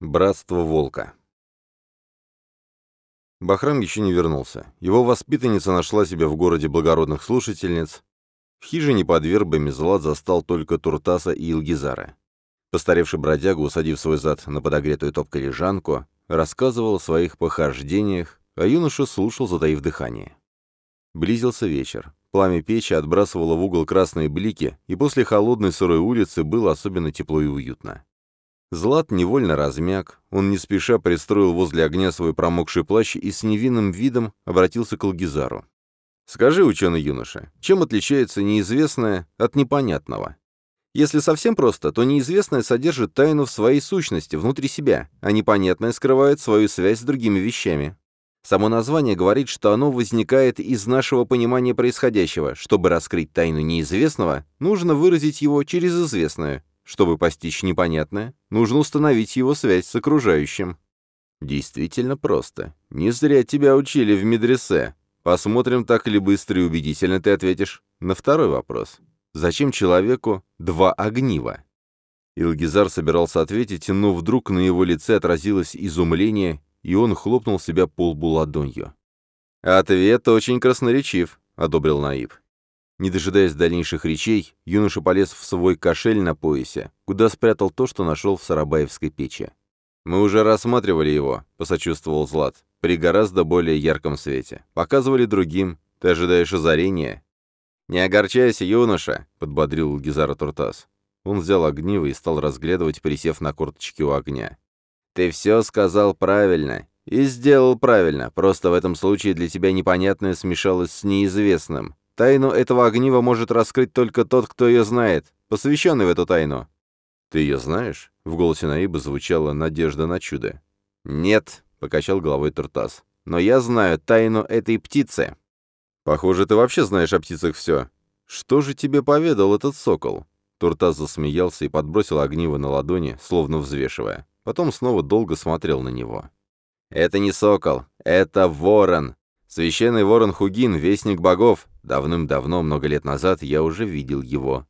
Братство волка. Бахрам еще не вернулся. Его воспитанница нашла себя в городе благородных слушательниц. В хижине под вербами Злат застал только Туртаса и Илгизара. Постаревший бродяга, усадив свой зад на подогретую топкой лежанку, рассказывал о своих похождениях, а юноша слушал, затаив дыхание. Близился вечер. Пламя печи отбрасывало в угол красные блики, и после холодной сырой улицы было особенно тепло и уютно. Злат невольно размяк, он не спеша пристроил возле огня свой промокший плащ и с невинным видом обратился к Алгизару. «Скажи, ученый юноша, чем отличается неизвестное от непонятного? Если совсем просто, то неизвестное содержит тайну в своей сущности, внутри себя, а непонятное скрывает свою связь с другими вещами. Само название говорит, что оно возникает из нашего понимания происходящего. Чтобы раскрыть тайну неизвестного, нужно выразить его через известное, чтобы постичь непонятное, нужно установить его связь с окружающим. Действительно просто. Не зря тебя учили в медресе. Посмотрим, так ли быстро и убедительно ты ответишь на второй вопрос. Зачем человеку два огнива? Илгизар собирался ответить, но вдруг на его лице отразилось изумление, и он хлопнул себя по лбу ладонью. «Ответ очень красноречив», — одобрил Наиб. Не дожидаясь дальнейших речей, юноша полез в свой кошель на поясе, куда спрятал то, что нашел в Сарабаевской печи. «Мы уже рассматривали его», — посочувствовал Злат, «при гораздо более ярком свете. Показывали другим. Ты ожидаешь озарения?» «Не огорчайся, юноша», — подбодрил Гизара Туртас. Он взял огниво и стал разглядывать, присев на корточки у огня. «Ты все сказал правильно. И сделал правильно, просто в этом случае для тебя непонятное смешалось с неизвестным. Тайну этого огнива может раскрыть только тот, кто ее знает, посвященный в эту тайну. «Ты ее знаешь?» — в голосе Наиба звучала надежда на чудо. «Нет», — покачал головой Туртас. «Но я знаю тайну этой птицы». «Похоже, ты вообще знаешь о птицах все. Что же тебе поведал этот сокол?» Туртас засмеялся и подбросил огниво на ладони, словно взвешивая. Потом снова долго смотрел на него. «Это не сокол, это ворон. Священный ворон Хугин, вестник богов. Давным-давно, много лет назад, я уже видел его.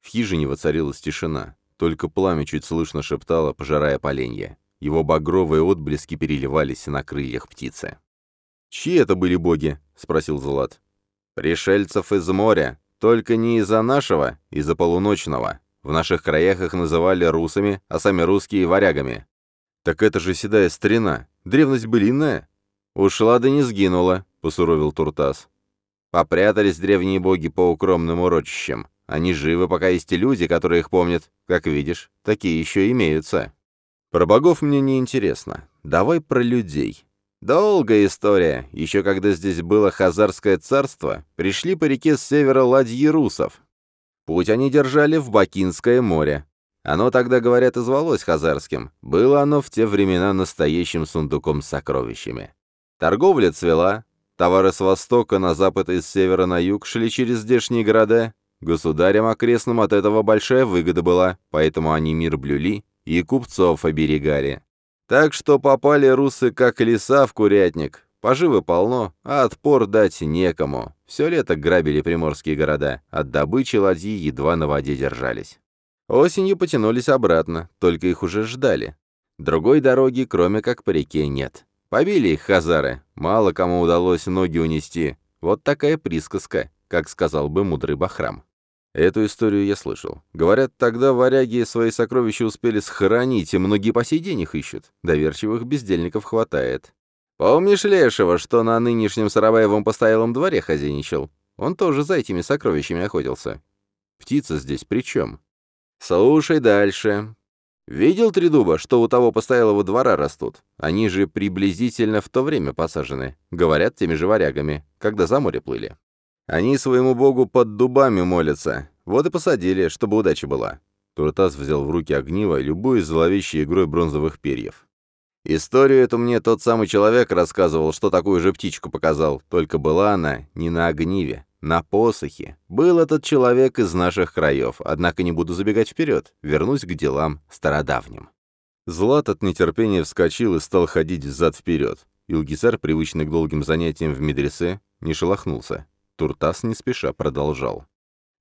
В хижине воцарилась тишина. Только пламя чуть слышно шептало, пожирая поленья. Его багровые отблески переливались на крыльях птицы. «Чьи это были боги?» — спросил Злат. «Пришельцев из моря. Только не из-за нашего, из-за полуночного. В наших краях их называли русами, а сами русские — варягами». «Так это же седая старина. Древность былинная?» «Ушла да не сгинула», — посуровил Туртас. «Попрятались древние боги по укромным урочищам. Они живы, пока есть и люди, которые их помнят. Как видишь, такие еще имеются». «Про богов мне не интересно. Давай про людей. Долгая история. Еще когда здесь было Хазарское царство, пришли по реке с севера ладьи русов. Путь они держали в Бакинское море. Оно тогда, говорят, извалось хазарским. Было оно в те времена настоящим сундуком с сокровищами. Торговля цвела, товары с востока на запад и с севера на юг шли через здешние города. Государям окрестным от этого большая выгода была, поэтому они мир блюли и купцов оберегали. Так что попали русы как леса в курятник. Поживы полно, а отпор дать некому. Все лето грабили приморские города, от добычи ладьи едва на воде держались. Осенью потянулись обратно, только их уже ждали. Другой дороги, кроме как по реке, нет. Побили их хазары, мало кому удалось ноги унести. Вот такая присказка, как сказал бы мудрый Бахрам. Эту историю я слышал. Говорят, тогда варяги свои сокровища успели схоронить, и многие по сей день их ищут. Доверчивых бездельников хватает. Помнишь Лешего, что на нынешнем Сарабаевом постоялом дворе хозяйничал? Он тоже за этими сокровищами охотился. Птица здесь при чем? Слушай дальше. Видел три дуба, что у того постоялого двора растут? Они же приблизительно в то время посажены. Говорят теми же варягами, когда за море плыли. Они своему богу под дубами молятся. Вот и посадили, чтобы удача была. Туртас взял в руки огниво, любую зловещей игрой бронзовых перьев. Историю эту мне тот самый человек рассказывал, что такую же птичку показал, только была она не на огниве, на посохе. Был этот человек из наших краев, однако не буду забегать вперед, вернусь к делам стародавним. Злат от нетерпения вскочил и стал ходить взад-вперед. Илгизар, привычный к долгим занятиям в медресе, не шелохнулся. Туртас не спеша продолжал.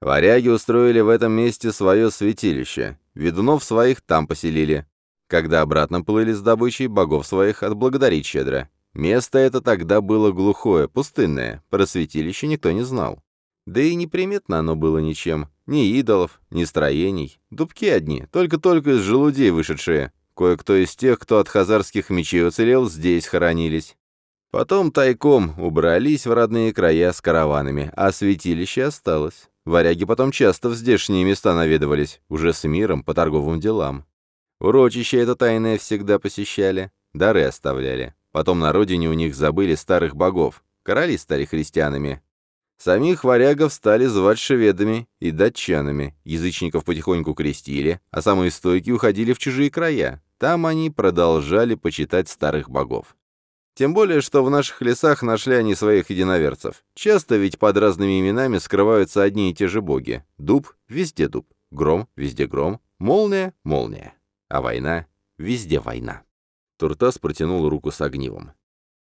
Варяги устроили в этом месте свое святилище. Ведунов своих там поселили. Когда обратно плыли с добычей, богов своих отблагодарить щедро. Место это тогда было глухое, пустынное, про святилище никто не знал. Да и неприметно оно было ничем. Ни идолов, ни строений. Дубки одни, только-только из желудей вышедшие. Кое-кто из тех, кто от хазарских мечей уцелел, здесь хоронились. Потом тайком убрались в родные края с караванами, а святилище осталось. Варяги потом часто в здешние места наведывались, уже с миром по торговым делам. Урочище это тайное всегда посещали, дары оставляли. Потом на родине у них забыли старых богов, короли стали христианами, Самих варягов стали звать шведами и датчанами, язычников потихоньку крестили, а самые стойкие уходили в чужие края. Там они продолжали почитать старых богов. Тем более, что в наших лесах нашли они своих единоверцев. Часто ведь под разными именами скрываются одни и те же боги. Дуб — везде дуб, гром — везде гром, молния — молния. А война — везде война. Туртас протянул руку с огнивом.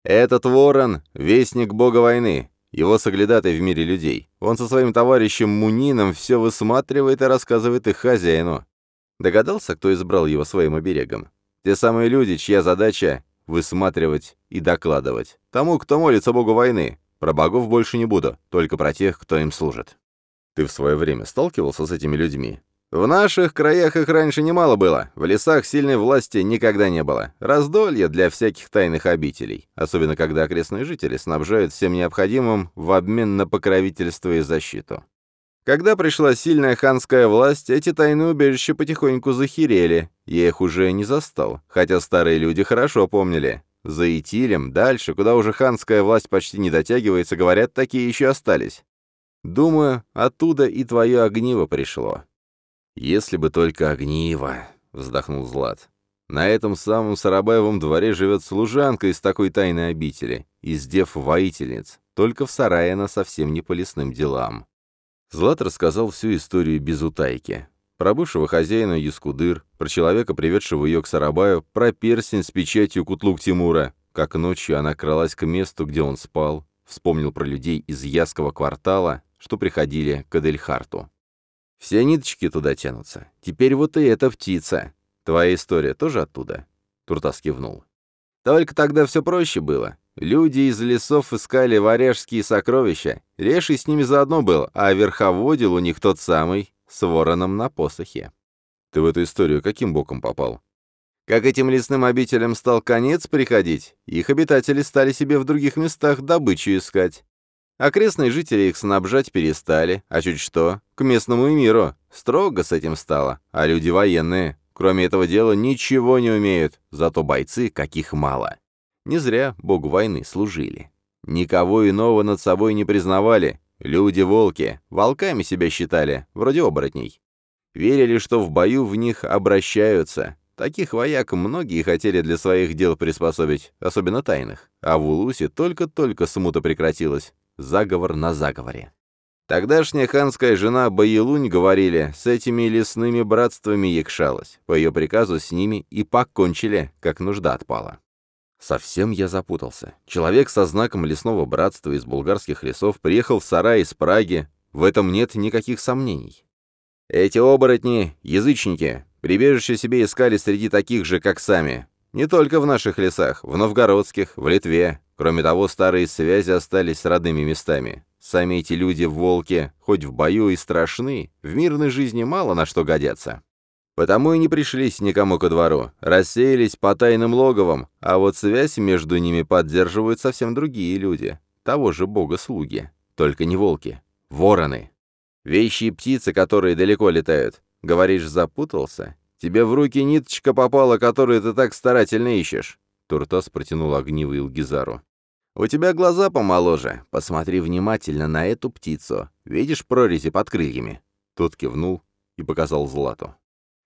«Этот ворон — вестник бога войны. Его соглядатай в мире людей. Он со своим товарищем Мунином все высматривает и рассказывает их хозяину. Догадался, кто избрал его своим оберегом? Те самые люди, чья задача — высматривать и докладывать. Тому, кто молится богу войны. Про богов больше не буду, только про тех, кто им служит. Ты в свое время сталкивался с этими людьми? В наших краях их раньше немало было, в лесах сильной власти никогда не было. Раздолье для всяких тайных обителей, особенно когда окрестные жители снабжают всем необходимым в обмен на покровительство и защиту. Когда пришла сильная ханская власть, эти тайные убежища потихоньку захерели. Я их уже не застал, хотя старые люди хорошо помнили. За Итилем, дальше, куда уже ханская власть почти не дотягивается, говорят, такие еще остались. Думаю, оттуда и твое огниво пришло. «Если бы только огниво», — вздохнул Злат. «На этом самом Сарабаевом дворе живет служанка из такой тайной обители, из дев-воительниц, только в сарае она совсем не по лесным делам». Злат рассказал всю историю без утайки. Про бывшего хозяина Яскудыр, про человека, приведшего ее к Сарабаю, про перстень с печатью Кутлук Тимура, как ночью она кралась к месту, где он спал, вспомнил про людей из Яского квартала, что приходили к Эдельхарту. Все ниточки туда тянутся. Теперь вот и эта птица. Твоя история тоже оттуда?» Туртас кивнул. «Только тогда все проще было. Люди из лесов искали варяжские сокровища. Леший с ними заодно был, а верховодил у них тот самый, с вороном на посохе». «Ты в эту историю каким боком попал?» Как этим лесным обителям стал конец приходить, их обитатели стали себе в других местах добычу искать. Окрестные жители их снабжать перестали, а чуть что, к местному миру. Строго с этим стало, а люди военные. Кроме этого дела ничего не умеют, зато бойцы каких мало. Не зря богу войны служили. Никого иного над собой не признавали. Люди-волки, волками себя считали, вроде оборотней. Верили, что в бою в них обращаются. Таких вояк многие хотели для своих дел приспособить, особенно тайных. А в Улусе только-только смута прекратилась заговор на заговоре. Тогдашняя ханская жена Баелунь, говорили, с этими лесными братствами якшалась. По ее приказу с ними и покончили, как нужда отпала. Совсем я запутался. Человек со знаком лесного братства из булгарских лесов приехал в сарай из Праги. В этом нет никаких сомнений. Эти оборотни — язычники. Прибежище себе искали среди таких же, как сами. Не только в наших лесах, в новгородских, в Литве, Кроме того, старые связи остались родными местами. Сами эти люди в волке, хоть в бою и страшны, в мирной жизни мало на что годятся. Потому и не пришлись никому ко двору, рассеялись по тайным логовам, а вот связь между ними поддерживают совсем другие люди, того же бога-слуги, только не волки, вороны. Вещи и птицы, которые далеко летают. Говоришь, запутался? Тебе в руки ниточка попала, которую ты так старательно ищешь. Туртас протянул огнивый Илгизару. «У тебя глаза помоложе. Посмотри внимательно на эту птицу. Видишь прорези под крыльями?» Тот кивнул и показал Злату.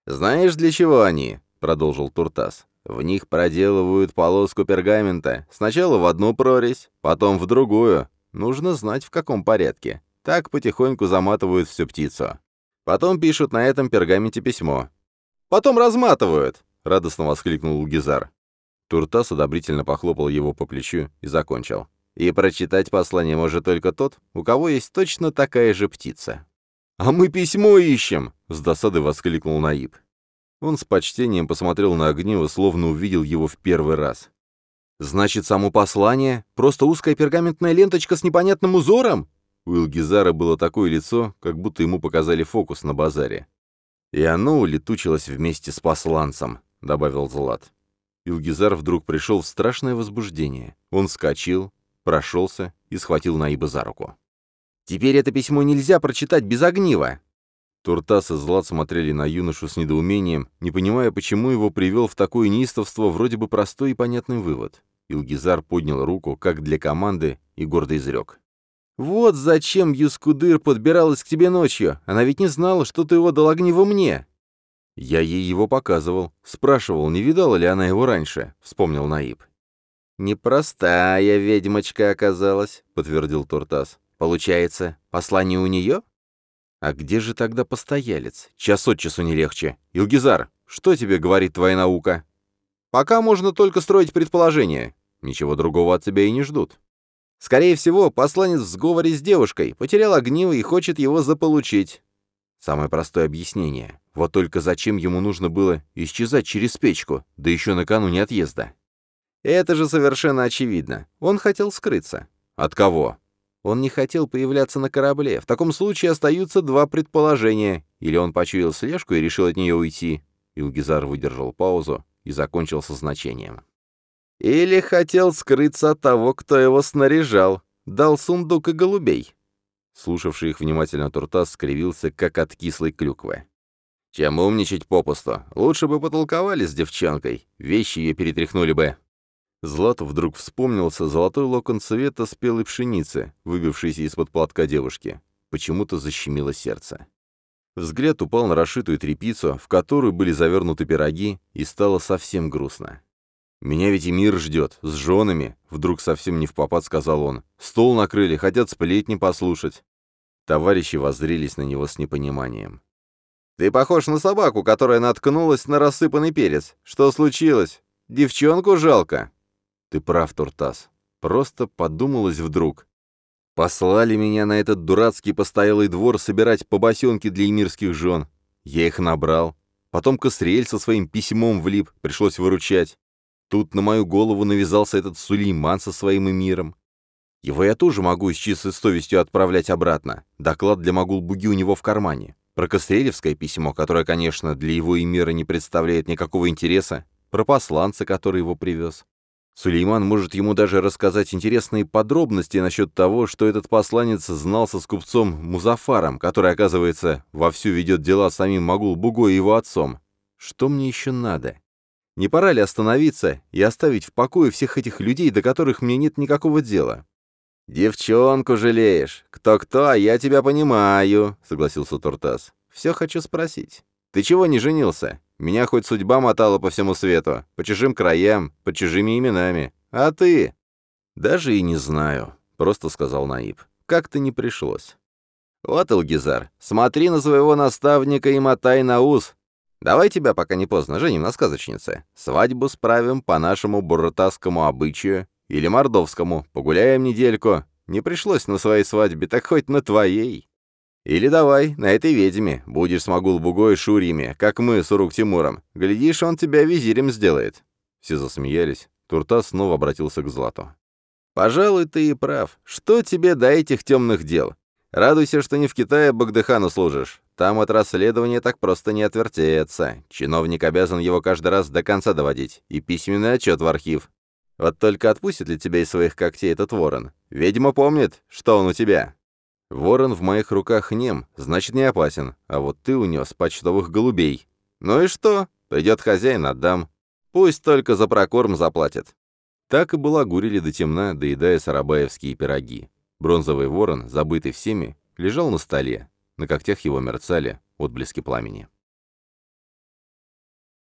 «Знаешь, для чего они?» — продолжил Туртас. «В них проделывают полоску пергамента. Сначала в одну прорезь, потом в другую. Нужно знать, в каком порядке. Так потихоньку заматывают всю птицу. Потом пишут на этом пергаменте письмо. «Потом разматывают!» — радостно воскликнул Гизар. Туртас одобрительно похлопал его по плечу и закончил. «И прочитать послание может только тот, у кого есть точно такая же птица». «А мы письмо ищем!» — с досады воскликнул Наиб. Он с почтением посмотрел на Огнева, словно увидел его в первый раз. «Значит, само послание — просто узкая пергаментная ленточка с непонятным узором?» У Илгизара было такое лицо, как будто ему показали фокус на базаре. «И оно улетучилось вместе с посланцем», — добавил Злат. Илгизар вдруг пришел в страшное возбуждение. Он вскочил, прошелся и схватил Наиба за руку. «Теперь это письмо нельзя прочитать без огнива!» Туртас и Злат смотрели на юношу с недоумением, не понимая, почему его привел в такое неистовство вроде бы простой и понятный вывод. Илгизар поднял руку, как для команды, и гордо изрек. «Вот зачем Юскудыр подбиралась к тебе ночью. Она ведь не знала, что ты его дал огниво мне». «Я ей его показывал. Спрашивал, не видала ли она его раньше», — вспомнил Наиб. «Непростая ведьмочка оказалась», — подтвердил Туртас. «Получается, послание у нее?» «А где же тогда постоялец? Час от часу не легче. Илгизар, что тебе говорит твоя наука?» «Пока можно только строить предположения. Ничего другого от тебя и не ждут. Скорее всего, посланец в сговоре с девушкой, потерял огниво и хочет его заполучить. Самое простое объяснение. Вот только зачем ему нужно было исчезать через печку, да еще накануне отъезда? Это же совершенно очевидно. Он хотел скрыться. От кого? Он не хотел появляться на корабле. В таком случае остаются два предположения. Или он почуял слежку и решил от нее уйти. Илгизар выдержал паузу и закончил со значением. Или хотел скрыться от того, кто его снаряжал. Дал сундук и голубей. Слушавший их внимательно Туртас скривился, как от кислой клюквы. Чем умничать попусту? Лучше бы потолковали с девчонкой. Вещи ее перетряхнули бы. Злату вдруг вспомнился золотой локон цвета спелой пшеницы, выбившийся из-под платка девушки. Почему-то защемило сердце. Взгляд упал на расшитую тряпицу, в которую были завернуты пироги, и стало совсем грустно. «Меня ведь и мир ждет, с женами», — вдруг совсем не в попад сказал он. «Стол накрыли, хотят сплетни послушать». Товарищи воззрелись на него с непониманием. «Ты похож на собаку, которая наткнулась на рассыпанный перец. Что случилось? Девчонку жалко?» Ты прав, Туртас. Просто подумалось вдруг. Послали меня на этот дурацкий постоялый двор собирать побосенки для эмирских жен. Я их набрал. Потом Косриэль со своим письмом влип, пришлось выручать. Тут на мою голову навязался этот Сулейман со своим эмиром. Его я тоже могу с чистой совестью отправлять обратно. Доклад для Магул-Буги у него в кармане. Про Кострелевское письмо, которое, конечно, для его эмира не представляет никакого интереса. Про посланца, который его привез. Сулейман может ему даже рассказать интересные подробности насчет того, что этот посланец знался с купцом Музафаром, который, оказывается, вовсю ведет дела с самим Магул-Бугой и его отцом. Что мне еще надо? Не пора ли остановиться и оставить в покое всех этих людей, до которых мне нет никакого дела? «Девчонку жалеешь. Кто-кто, а я тебя понимаю», — согласился Туртас. «Все хочу спросить. Ты чего не женился? Меня хоть судьба мотала по всему свету, по чужим краям, по чужими именами. А ты?» «Даже и не знаю», — просто сказал Наиб. «Как-то не пришлось». «Вот, Элгизар, смотри на своего наставника и мотай на ус. Давай тебя, пока не поздно, женим на сказочнице. Свадьбу справим по нашему буртасскому обычаю или мордовскому, погуляем недельку. Не пришлось на своей свадьбе, так хоть на твоей». Или давай, на этой ведьме, будешь с Магул-Бугой Шурьями, как мы с Урук-Тимуром. Глядишь, он тебя визирем сделает». Все засмеялись. Туртас снова обратился к Злату. «Пожалуй, ты и прав. Что тебе до этих темных дел? Радуйся, что не в Китае Багдыхану служишь. Там от расследования так просто не отвертеться. Чиновник обязан его каждый раз до конца доводить. И письменный отчет в архив. Вот только отпустит ли тебя из своих когтей этот ворон? Ведьма помнит, что он у тебя. Ворон в моих руках нем, значит, не опасен, а вот ты унес почтовых голубей. Ну и что? Придет хозяин, отдам. Пусть только за прокорм заплатит. Так и балагурили до темна, доедая сарабаевские пироги. Бронзовый ворон, забытый всеми, лежал на столе. На когтях его мерцали отблески пламени.